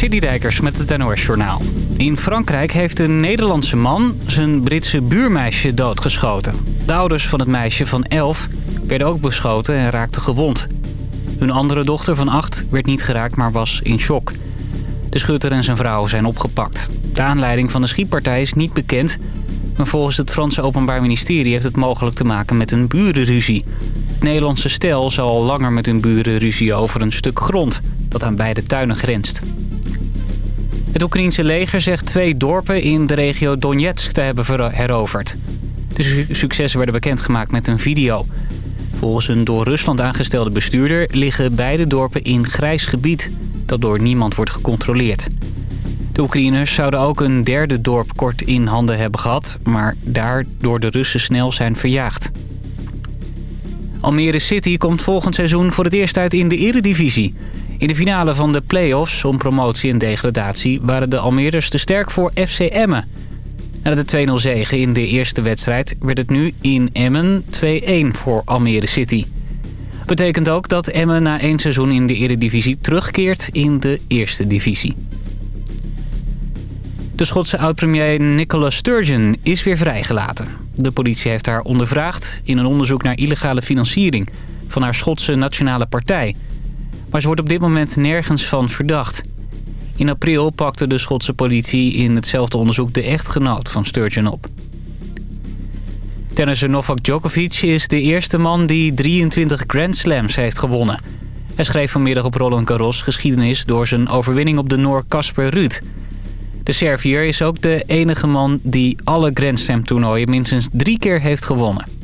Citydijkers met het NOS Journaal. In Frankrijk heeft een Nederlandse man zijn Britse buurmeisje doodgeschoten. De ouders van het meisje van 11 werden ook beschoten en raakten gewond. Hun andere dochter van 8 werd niet geraakt, maar was in shock. De schutter en zijn vrouw zijn opgepakt. De aanleiding van de schietpartij is niet bekend... maar volgens het Franse Openbaar Ministerie heeft het mogelijk te maken met een burenruzie. Het Nederlandse stel zal al langer met hun buren ruzie over een stuk grond... dat aan beide tuinen grenst. Het Oekraïense leger zegt twee dorpen in de regio Donetsk te hebben heroverd. De successen werden bekendgemaakt met een video. Volgens een door Rusland aangestelde bestuurder liggen beide dorpen in grijs gebied... dat door niemand wordt gecontroleerd. De Oekraïners zouden ook een derde dorp kort in handen hebben gehad... maar daar door de Russen snel zijn verjaagd. Almere City komt volgend seizoen voor het eerst uit in de eredivisie. In de finale van de play-offs om promotie en degradatie... waren de Almeerders te sterk voor FC Emmen. Na de 2-0 zege in de eerste wedstrijd werd het nu in Emmen 2-1 voor Almere City. Betekent ook dat Emmen na één seizoen in de eredivisie terugkeert in de eerste divisie. De Schotse oud-premier Nicola Sturgeon is weer vrijgelaten. De politie heeft haar ondervraagd in een onderzoek naar illegale financiering van haar Schotse Nationale Partij. Maar ze wordt op dit moment nergens van verdacht. In april pakte de Schotse politie in hetzelfde onderzoek de echtgenoot van Sturgeon op. Tennisser Novak Djokovic is de eerste man die 23 Grand Slams heeft gewonnen. Hij schreef vanmiddag op Roland Garros geschiedenis door zijn overwinning op de Noor Casper Ruud. De Servier is ook de enige man die alle Grand Slam toernooien minstens drie keer heeft gewonnen.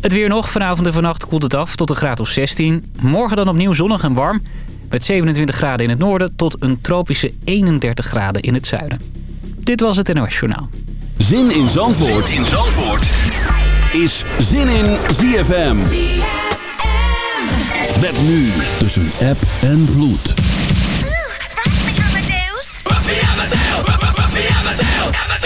Het weer nog. Vanavond en vannacht koelt het af tot een graad of 16. Morgen dan opnieuw zonnig en warm. Met 27 graden in het noorden tot een tropische 31 graden in het zuiden. Dit was het NOS Journaal. Zin in Zandvoort, zin in Zandvoort. is Zin in ZFM. ZFM. Met nu tussen app en vloed. In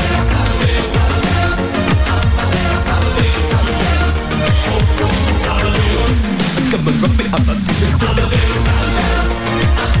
Come and rock me up. I'm a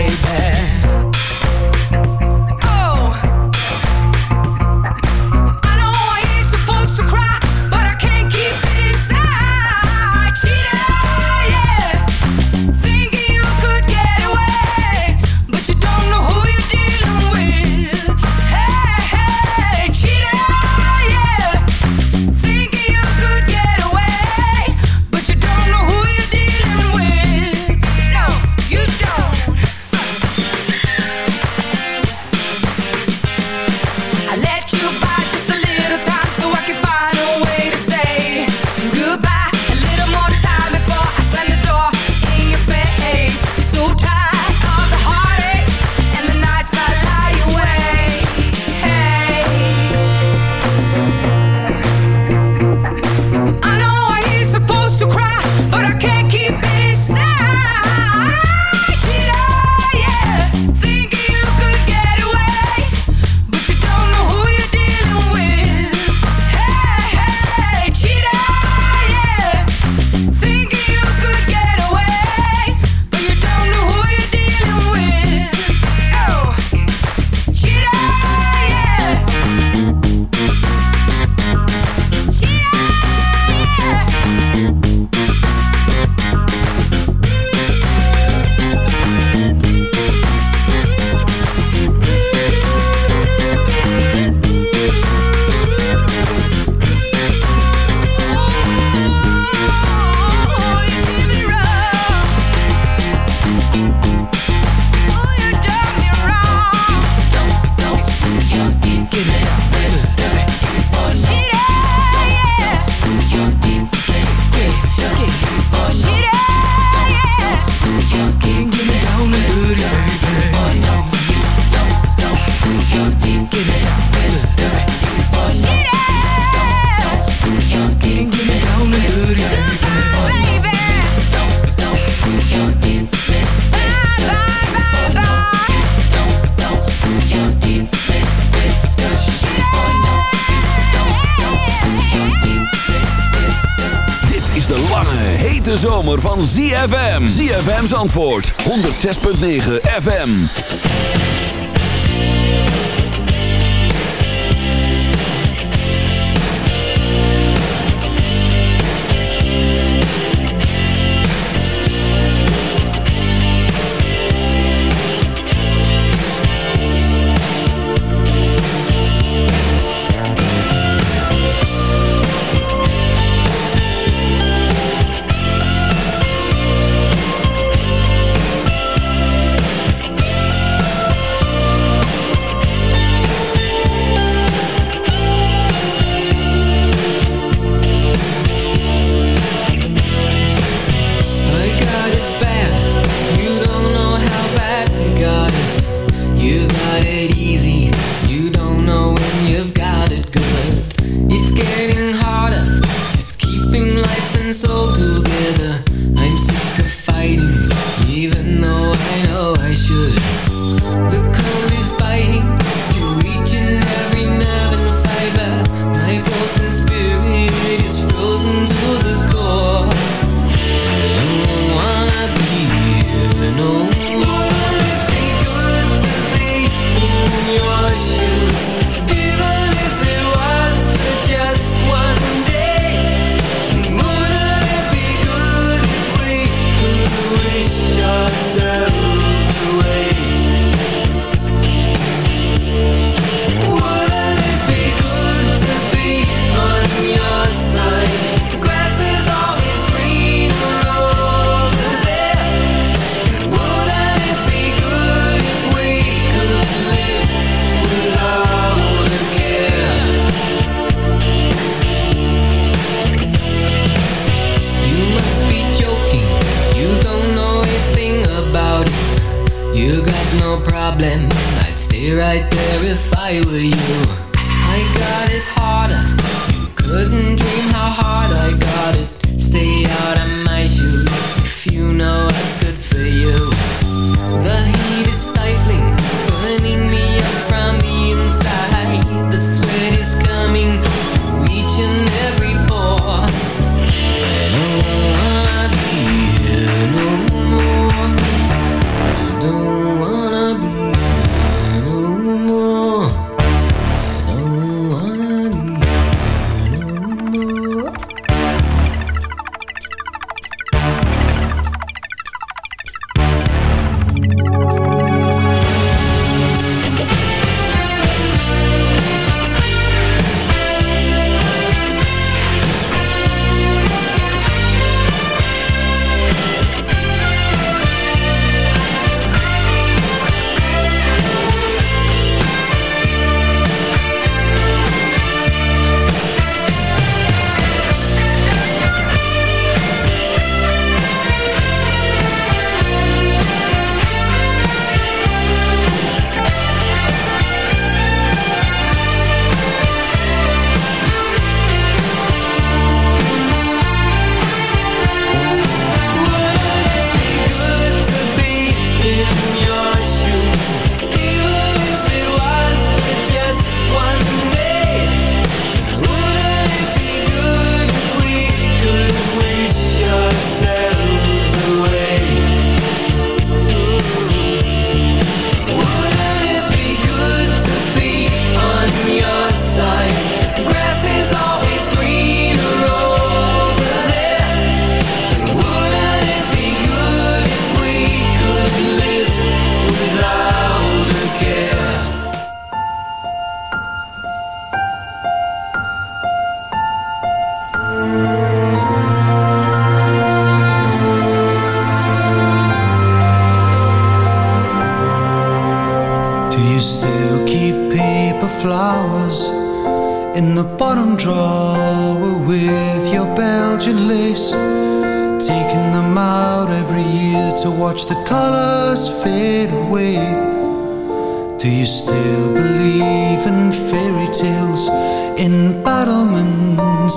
ZFM's antwoord. 106.9 FM.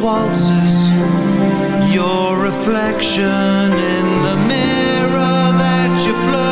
waltzes Your reflection in the mirror that you flirt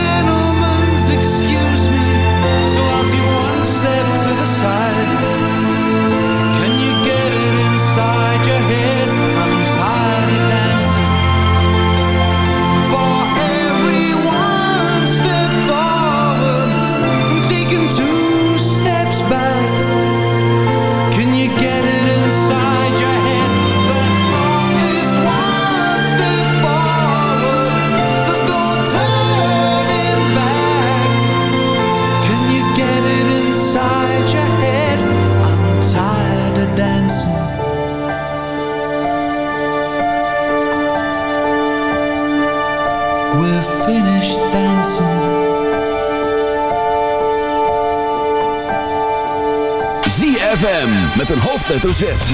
hoofdletter Z.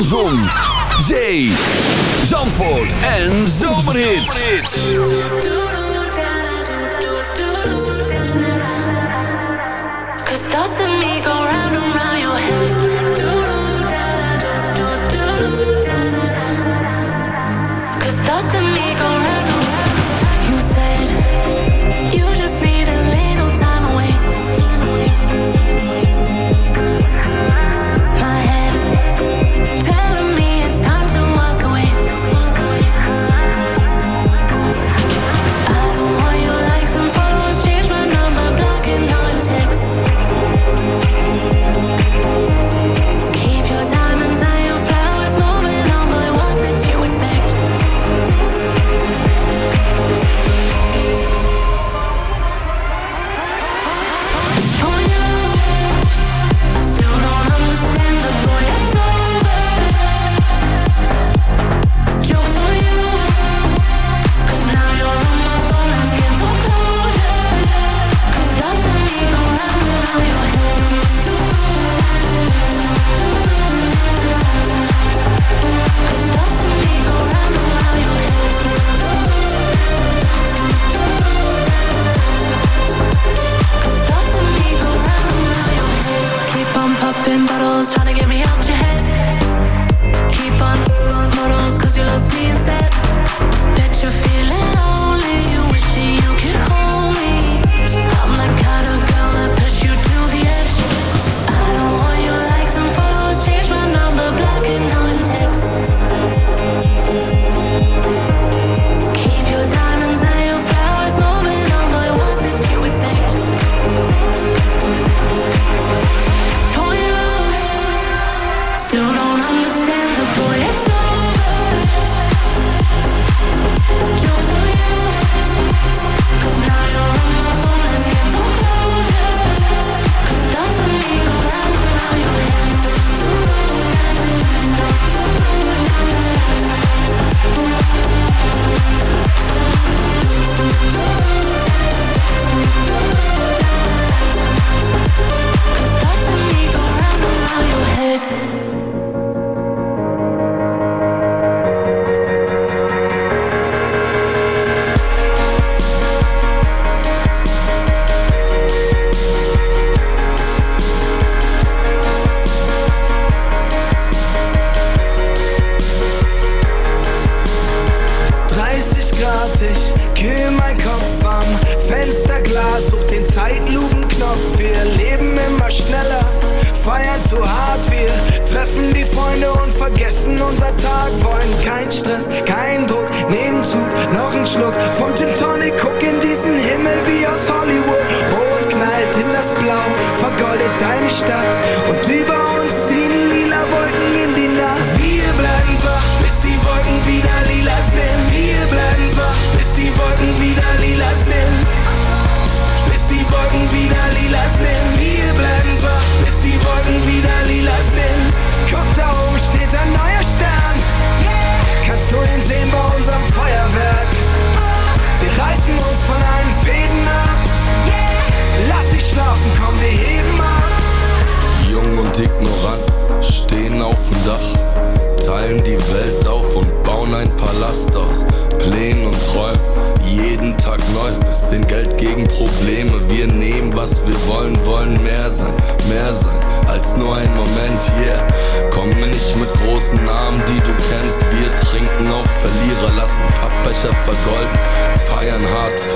Zon, zee, Zandvoort en Zomerhits.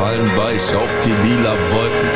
Fallen weich auf die lila Wolken.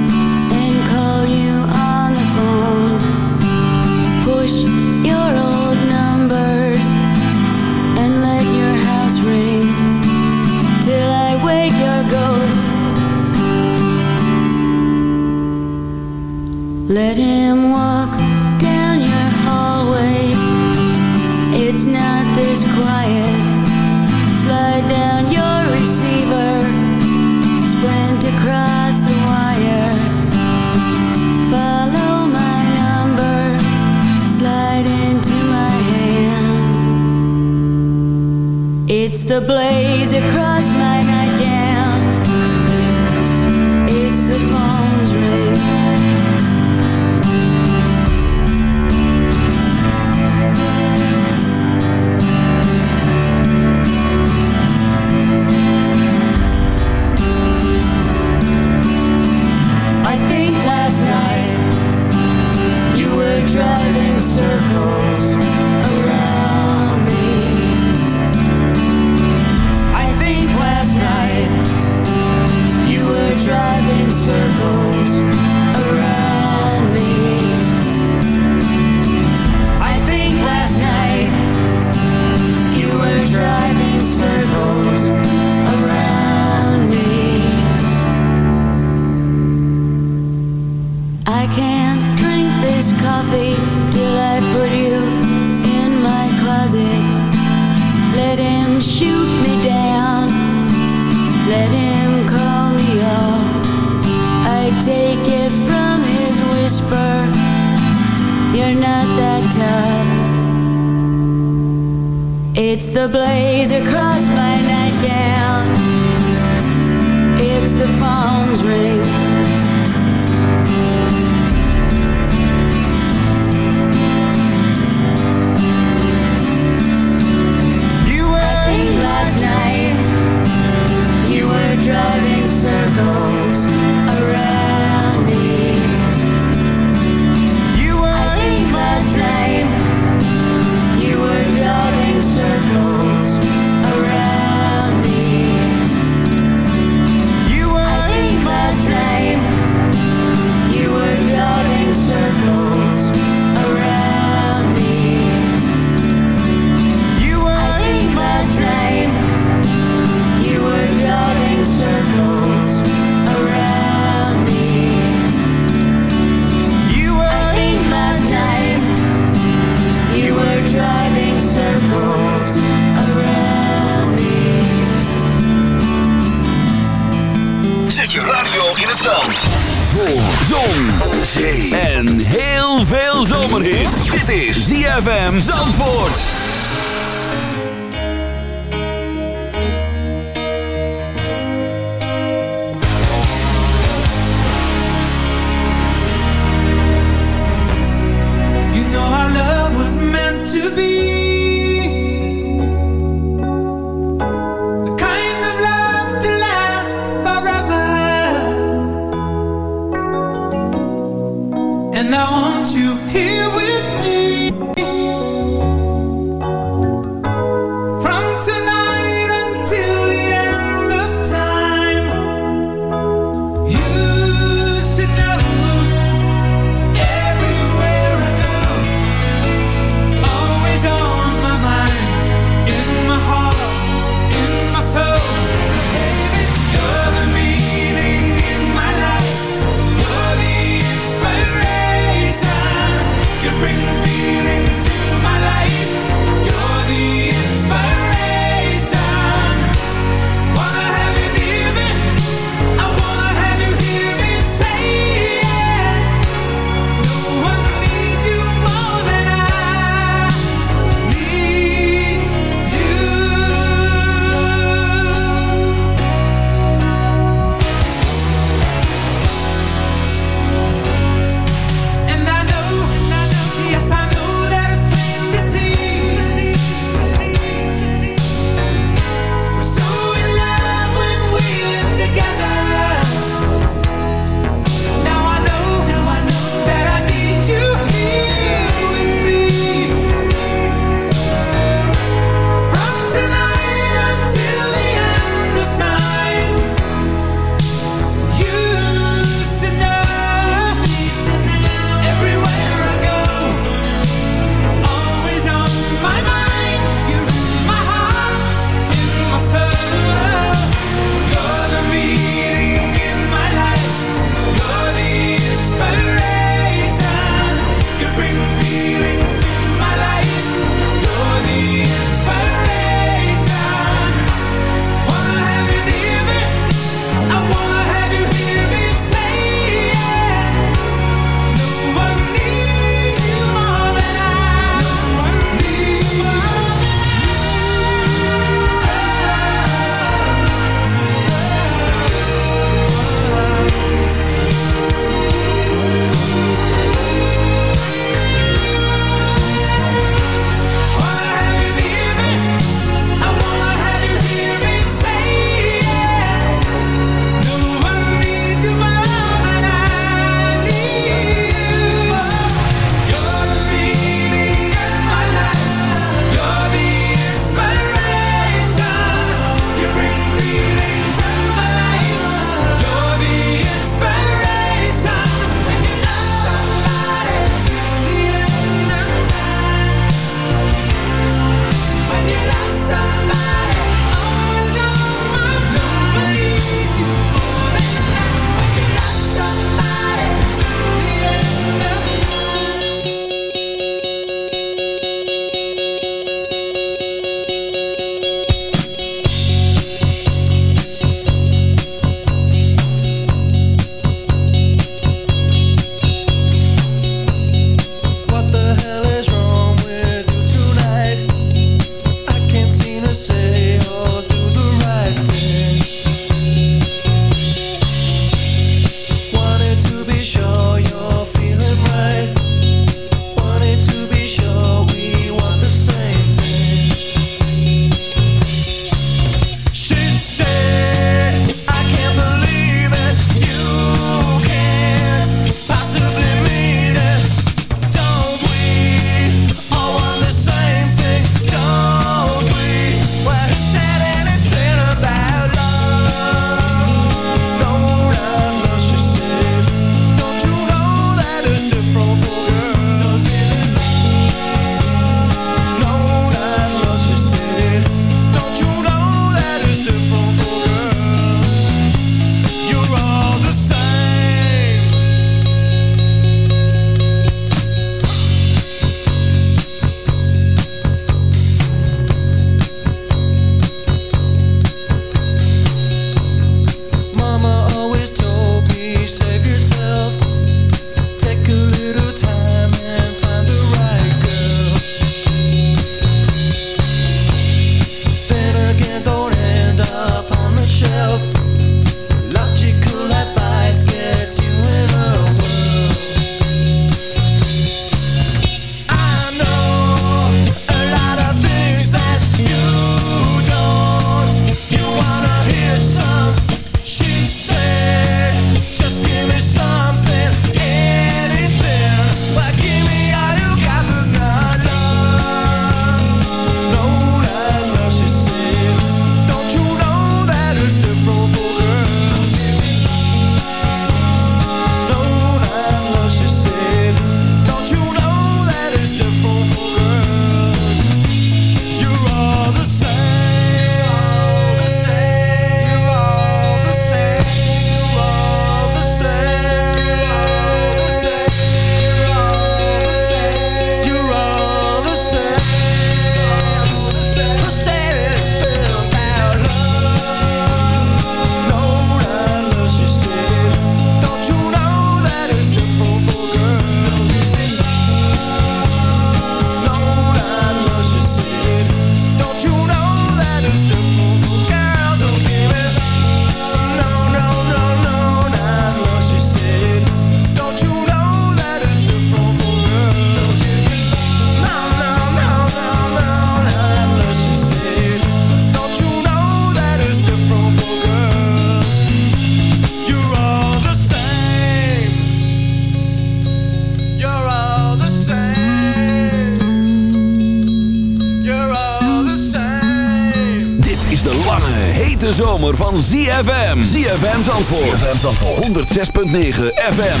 Zomer van ZFM. ZFM Zandvoort. ZFM Zandvoort. 106.9 FM.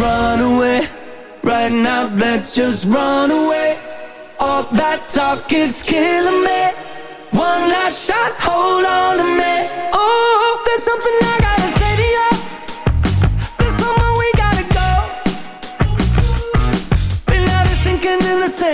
Run away, right now let's just run away All that talk is killing me One last shot, hold on to me Oh, there's something I gotta say to you There's somewhere we gotta go sinking in the sand